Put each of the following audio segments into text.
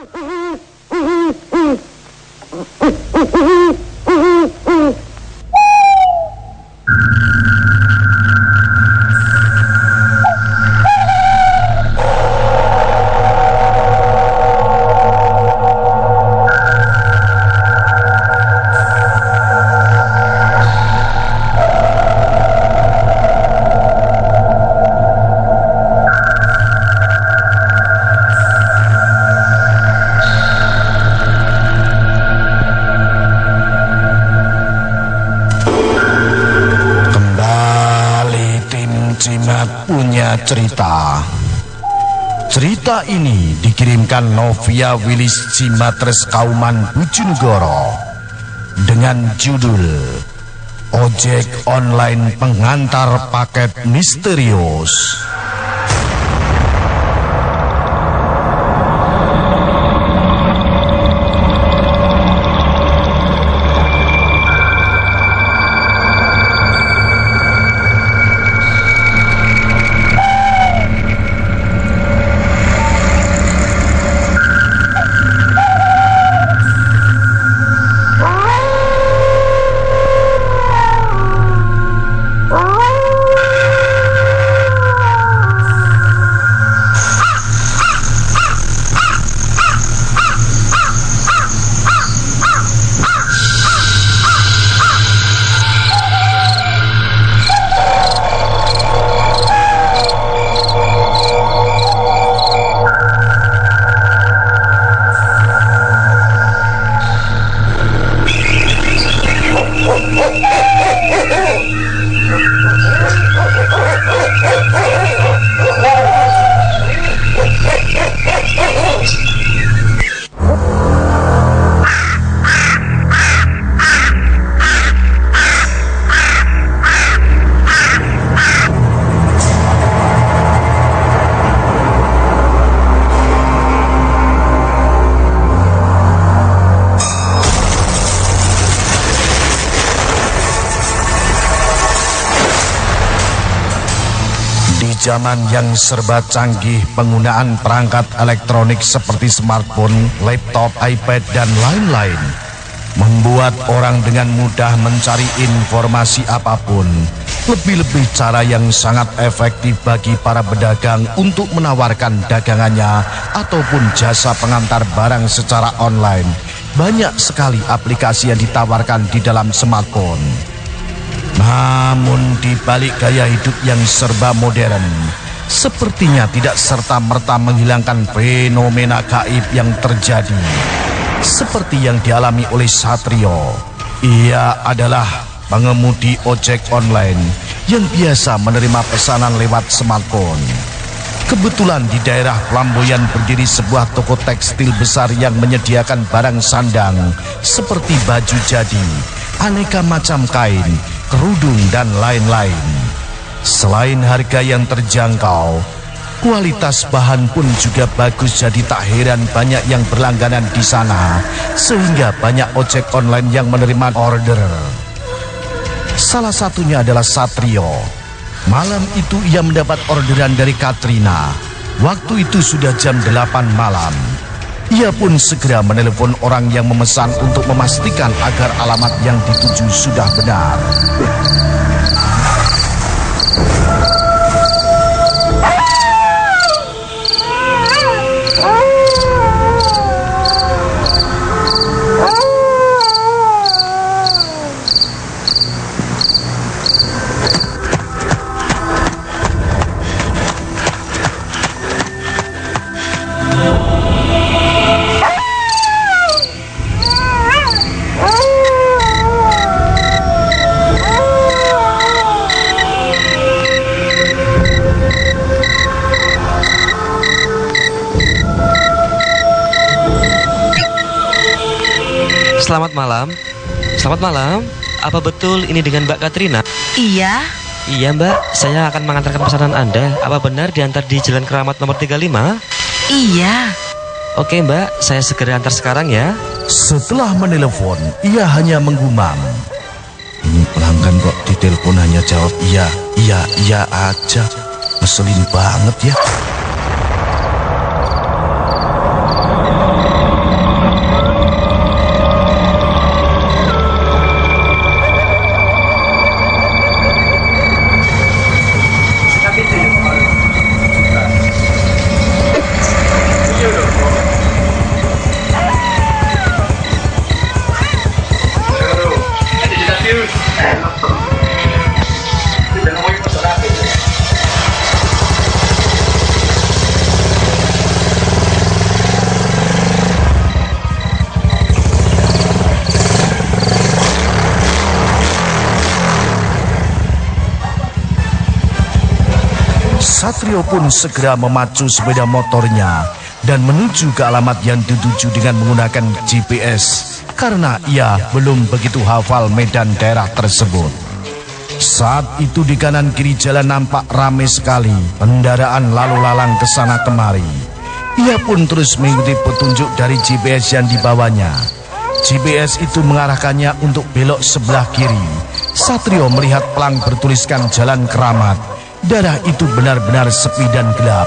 Mm-hmm. Cerita. Cerita ini dikirimkan Novia Wilis Cimatres Kauman Bojonegoro dengan judul Ojek Online Pengantar Paket Misterius. Zaman yang serba canggih, penggunaan perangkat elektronik seperti smartphone, laptop, iPad, dan lain-lain membuat orang dengan mudah mencari informasi apa pun. Lebih-lebih cara yang sangat efektif bagi para pedagang untuk menawarkan dagangannya ataupun jasa pengantar barang secara online. Banyak sekali aplikasi yang ditawarkan di dalam smartphone. Namun di balik gaya hidup yang serba modern, sepertinya tidak serta-merta menghilangkan fenomena gaib yang terjadi. Seperti yang dialami oleh Satrio, ia adalah pengemudi ojek online yang biasa menerima pesanan lewat smartphone. Kebetulan di daerah Flamboyan berdiri sebuah toko tekstil besar yang menyediakan barang sandang seperti baju jadi, aneka macam kain, kerudung dan lain-lain. Selain harga yang terjangkau, kualitas bahan pun juga bagus jadi tak heran banyak yang berlangganan di sana sehingga banyak ojek online yang menerima order. Salah satunya adalah Satrio. Malam itu ia mendapat orderan dari Katrina. Waktu itu sudah jam 8 malam. Ia pun segera menelepon orang yang memesan untuk memastikan agar alamat yang dituju sudah benar. Selamat malam. Selamat malam. Apa betul ini dengan Mbak Katrina? Iya, Iya Mbak, saya akan mengantarkan pesanan Anda. Apa benar diantar di Jalan Keramat nomor 35? iya. Oke Mbak, saya segera antar sekarang ya. Setelah menelepon, ia hanya menggumam. Ini pelanggan kok di telepon hanya jawab iya, iya, iya aja. Ngeselin banget ya. Satrio pun segera memacu sepeda motornya dan menuju ke alamat yang dituju dengan menggunakan GPS karena ia belum begitu hafal medan daerah tersebut. Saat itu di kanan kiri jalan nampak ramai sekali kendaraan lalu lalang ke sana kemari. Ia pun terus mengikuti petunjuk dari GPS yang dibawanya. GPS itu mengarahkannya untuk belok sebelah kiri. Satrio melihat pelang bertuliskan jalan keramat. Daerah itu benar-benar sepi dan gelap.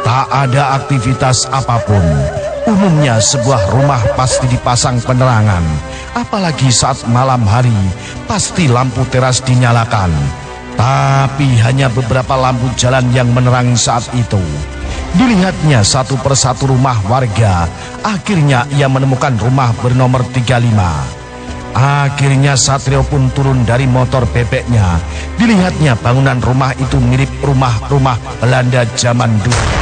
Tak ada aktivitas apa pun. Umumnya sebuah rumah pasti dipasang penerangan. Apalagi saat malam hari, pasti lampu teras dinyalakan. Tapi hanya beberapa lampu jalan yang menerangi saat itu. Dilihatnya satu persatu rumah warga. Akhirnya ia menemukan rumah bernomor 35. Akhirnya Satrio pun turun dari motor bebeknya. Dilihatnya bangunan rumah itu mirip rumah-rumah Belanda zaman dulu.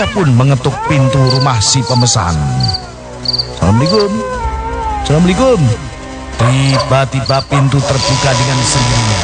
Ia pun mengetuk pintu rumah si pemesan. Assalamualaikum. Assalamualaikum. Tiba-tiba pintu terbuka dengan sendirinya.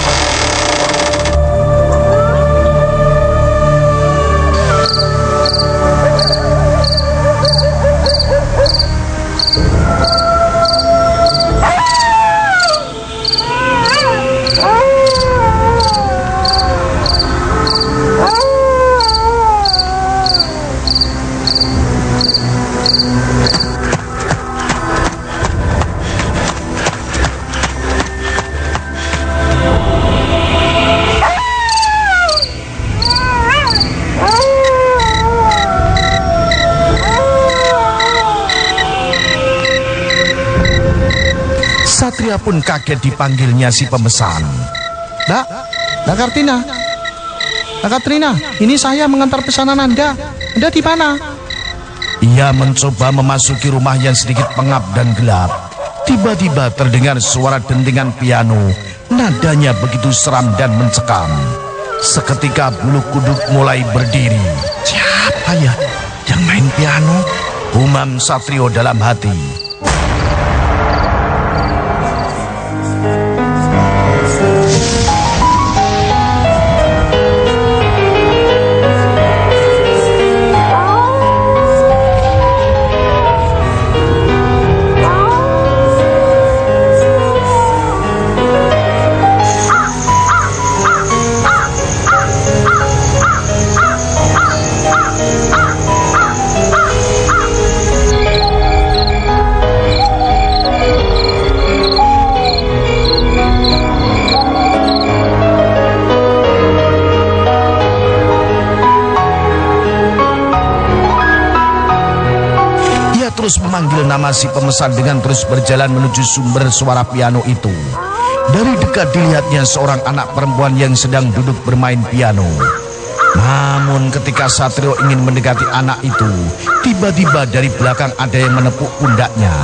Pun kaget dipanggilnya si pemesan. Mbak, Mbak Kartina. Mbak Katrina, ini saya mengantar pesanan Anda. Anda di mana? Ia mencoba memasuki rumah yang sedikit pengap dan gelap. Tiba-tiba terdengar suara dentingan piano. Nadanya begitu seram dan mencekam. Seketika bulu kuduk mulai berdiri. Siapa ya yang main piano? Umam Satrio dalam hati. Si pemesan dengan terus berjalan menuju sumber suara piano itu. Dari dekat dilihatnya seorang anak perempuan yang sedang duduk bermain piano. Namun ketika Satrio ingin mendekati anak itu, tiba-tiba dari belakang ada yang menepuk pundaknya.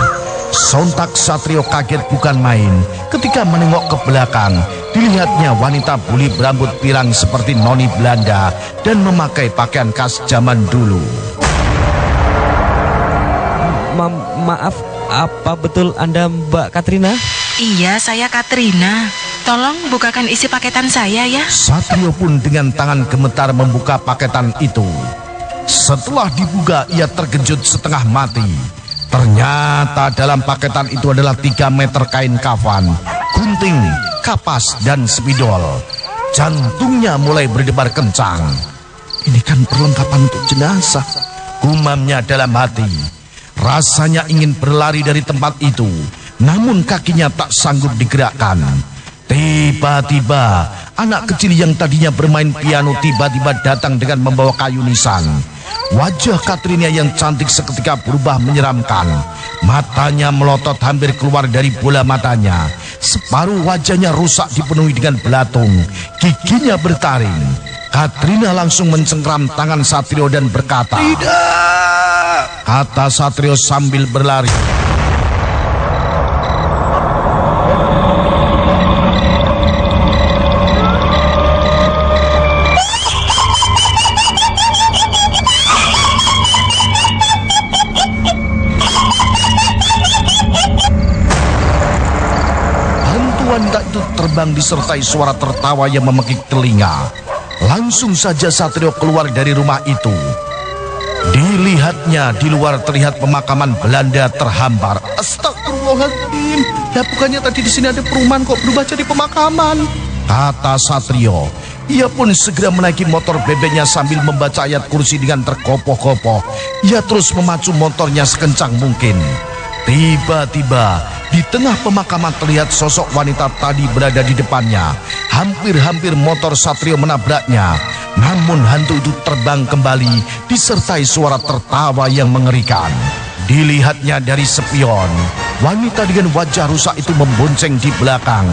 Sontak Satrio kaget bukan main ketika menengok ke belakang. Dilihatnya wanita buli berambut pirang seperti noni Belanda dan memakai pakaian khas zaman dulu. Maaf, apa betul Anda Mbak Katrina? Iya, saya Katrina. Tolong bukakan isi paketan saya ya. Satrio pun dengan tangan gemetar membuka paketan itu. Setelah dibuka, ia terkejut setengah mati. Ternyata dalam paketan itu adalah 3 meter kain kafan, gunting, kapas, dan spidol. Jantungnya mulai berdebar kencang. Ini kan perlengkapan untuk jenazah. Gumamnya dalam hati. Rasanya ingin berlari dari tempat itu, namun kakinya tak sanggup digerakkan. Tiba-tiba, anak kecil yang tadinya bermain piano tiba-tiba datang dengan membawa kayu nisan. Wajah Katrina yang cantik seketika berubah menyeramkan. Matanya melotot hampir keluar dari bola matanya. Separuh wajahnya rusak dipenuhi dengan belatung. Giginya bertaring. Katrina langsung mencengkram tangan Satrio dan berkata, Tidak! kata Satrio sambil berlari. Bantuan tak terbang disertai suara tertawa yang memekik telinga. Langsung saja Satrio keluar dari rumah itu. Dilihatnya di luar terlihat pemakaman Belanda terhampar. Astagfirullahaladzim. Ya bukannya tadi di sini ada perumahan kok berubah jadi pemakaman. Kata Satrio. Ia pun segera menaiki motor bebeknya sambil membaca ayat kursi dengan terkopoh-kopoh. Ia terus memacu motornya sekencang mungkin. Tiba-tiba di tengah pemakaman terlihat sosok wanita tadi berada di depannya. Hampir-hampir motor Satrio menabraknya. Namun hantu itu terbang kembali disertai suara tertawa yang mengerikan. Dilihatnya dari spion, wanita dengan wajah rusak itu membonceng di belakang.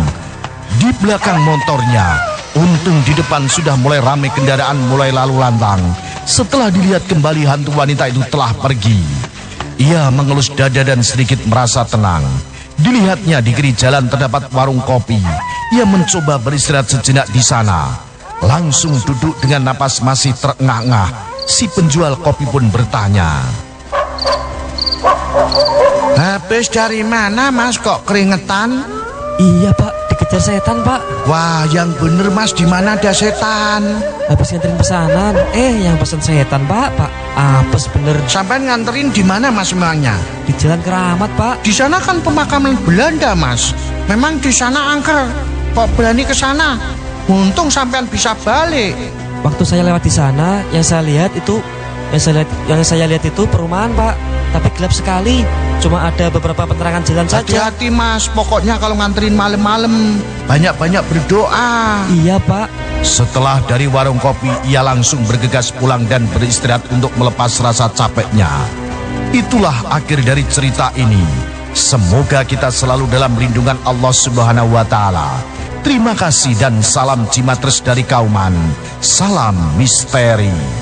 Di belakang motornya, untung di depan sudah mulai ramai kendaraan mulai lalu lantang. Setelah dilihat kembali hantu wanita itu telah pergi. Ia mengelus dada dan sedikit merasa tenang. Dilihatnya di kiri jalan terdapat warung kopi. Ia mencoba beristirahat sejenak di sana. Langsung duduk dengan napas masih terengah-engah. Si penjual kopi pun bertanya. Habis dari mana mas kok keringetan? Iya pak, dikejar setan pak. Wah yang bener mas di mana ada setan? Habis nganterin pesanan, eh yang pesan setan pak, pak. Apes bener Sampai nganterin di mana mas memangnya? di jalan keramat pak. Di sana kan pemakaman Belanda mas. Memang di sana angker. Kok berani ke sana? Untung sampean bisa balik. Waktu saya lewat di sana, yang saya lihat itu, yang saya lihat, yang saya lihat itu perumahan pak. Tapi gelap sekali. Cuma ada beberapa penerangan jalan saja. Hati-hati mas, pokoknya kalau nganterin malam-malam banyak-banyak berdoa. Iya pak. Setelah dari warung kopi, ia langsung bergegas pulang dan beristirahat untuk melepas rasa capeknya. Itulah akhir dari cerita ini. Semoga kita selalu dalam lindungan Allah Subhanahu wa taala. Terima kasih dan salam Cimatres dari Kauman. Salam misteri.